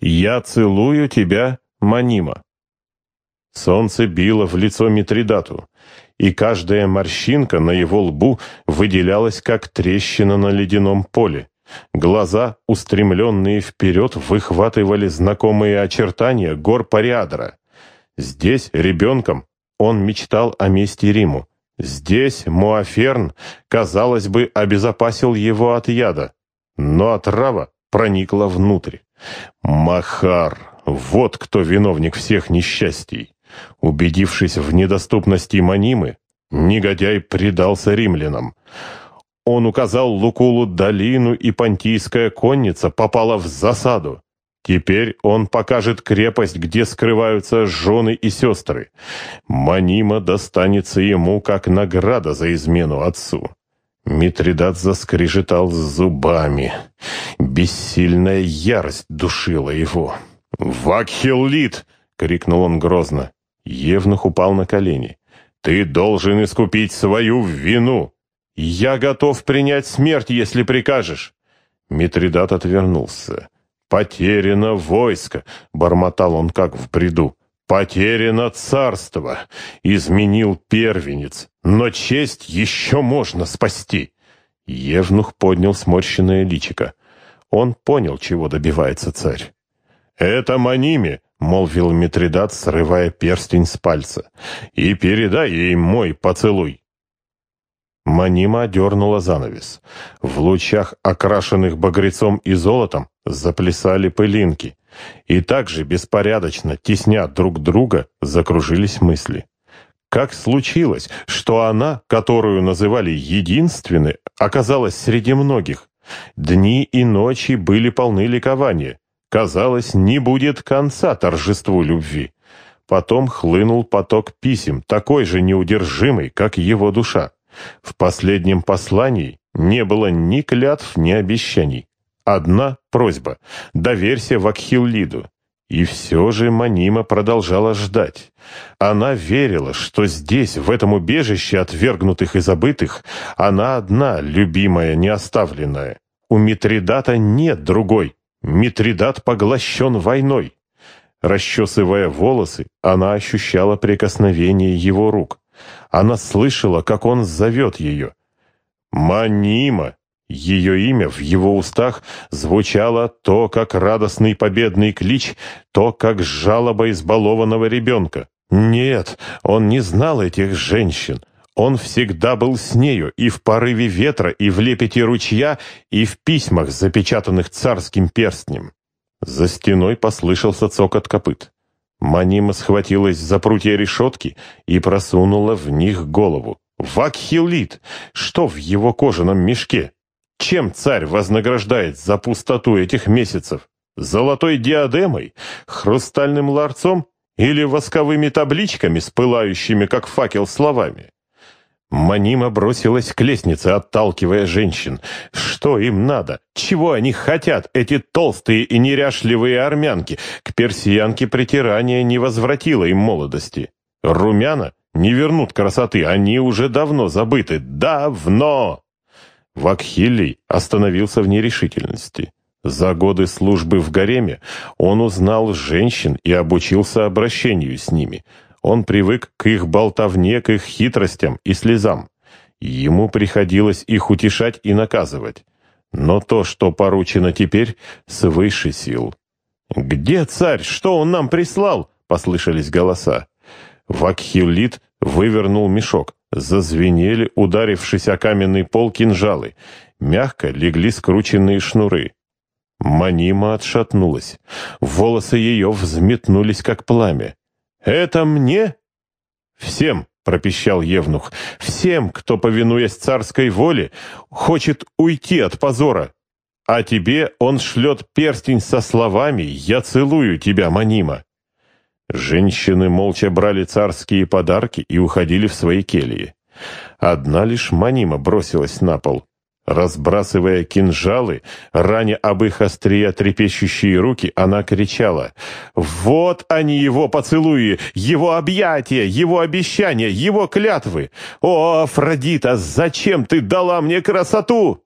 «Я целую тебя, Манима». Солнце било в лицо Митридату, и каждая морщинка на его лбу выделялась, как трещина на ледяном поле. Глаза, устремленные вперед, выхватывали знакомые очертания гор Париадра. Здесь, ребенком, он мечтал о мести Риму. Здесь Муаферн, казалось бы, обезопасил его от яда, но отрава проникла внутрь. Махар, вот кто виновник всех несчастий. Убедившись в недоступности Манимы, негодяй предался римлянам. Он указал Лукулу долину, и понтийская конница попала в засаду. Теперь он покажет крепость, где скрываются жены и сестры. Манима достанется ему как награда за измену отцу. Митридат заскрежетал зубами. Бессильная ярость душила его. «Вакхиллит!» — крикнул он грозно. Евнух упал на колени. «Ты должен искупить свою вину! Я готов принять смерть, если прикажешь!» Митридат отвернулся. «Потеряно войско!» — бормотал он как в бреду. «Потеряно царство! Изменил первенец! Но честь еще можно спасти!» Евнух поднял сморщенное личико. Он понял, чего добивается царь. «Это Маниме!» — молвил Митридат, срывая перстень с пальца. «И передай ей мой поцелуй!» Манима дернула занавес. В лучах, окрашенных багрецом и золотом, заплясали пылинки. И также беспорядочно, тесня друг друга, закружились мысли. Как случилось, что она, которую называли единственной, оказалась среди многих? Дни и ночи были полны ликования. Казалось, не будет конца торжеству любви. Потом хлынул поток писем, такой же неудержимый, как его душа. В последнем послании не было ни клятв, ни обещаний. Одна просьба — доверься Вакхиллиду. И все же Манима продолжала ждать. Она верила, что здесь, в этом убежище отвергнутых и забытых, она одна, любимая, неоставленная. У Митридата нет другой. Митридат поглощен войной. Расчесывая волосы, она ощущала прикосновение его рук. Она слышала, как он зовет ее. «Манима!» Ее имя в его устах звучало то как радостный победный клич, то как жалоба избалованного ребенка. Нет, он не знал этих женщин. Он всегда был с нею и в порыве ветра, и в лепете ручья, и в письмах, запечатанных царским перстнем. За стеной послышался цокот копыт. Манима схватилась за прутья решетки и просунула в них голову. Вакхилит! Что в его кожаном мешке? Чем царь вознаграждает за пустоту этих месяцев? Золотой диадемой? Хрустальным ларцом? Или восковыми табличками, спылающими, как факел, словами? Манима бросилась к лестнице, отталкивая женщин. Что им надо? Чего они хотят, эти толстые и неряшливые армянки? К персиянке притирание не возвратило им молодости. Румяна не вернут красоты, они уже давно забыты. Давно! Вакхилий остановился в нерешительности. За годы службы в гареме он узнал женщин и обучился обращению с ними – он привык к их болтовне, к их хитростям и слезам. Ему приходилось их утешать и наказывать. Но то, что поручено теперь, свыше сил. «Где царь? Что он нам прислал?» — послышались голоса. Вакхилит вывернул мешок. Зазвенели, ударившись о каменный пол, кинжалы. Мягко легли скрученные шнуры. Манима отшатнулась. Волосы ее взметнулись, как пламя. «Это мне?» «Всем», — пропищал Евнух, — «всем, кто, повинуясь царской воле, хочет уйти от позора. А тебе он шлет перстень со словами «Я целую тебя, Манима». Женщины молча брали царские подарки и уходили в свои кельи. Одна лишь Манима бросилась на пол. Разбрасывая кинжалы, раня об их острия трепещущие руки, она кричала «Вот они, его поцелуи, его объятия, его обещания, его клятвы! О, Афродита, зачем ты дала мне красоту?»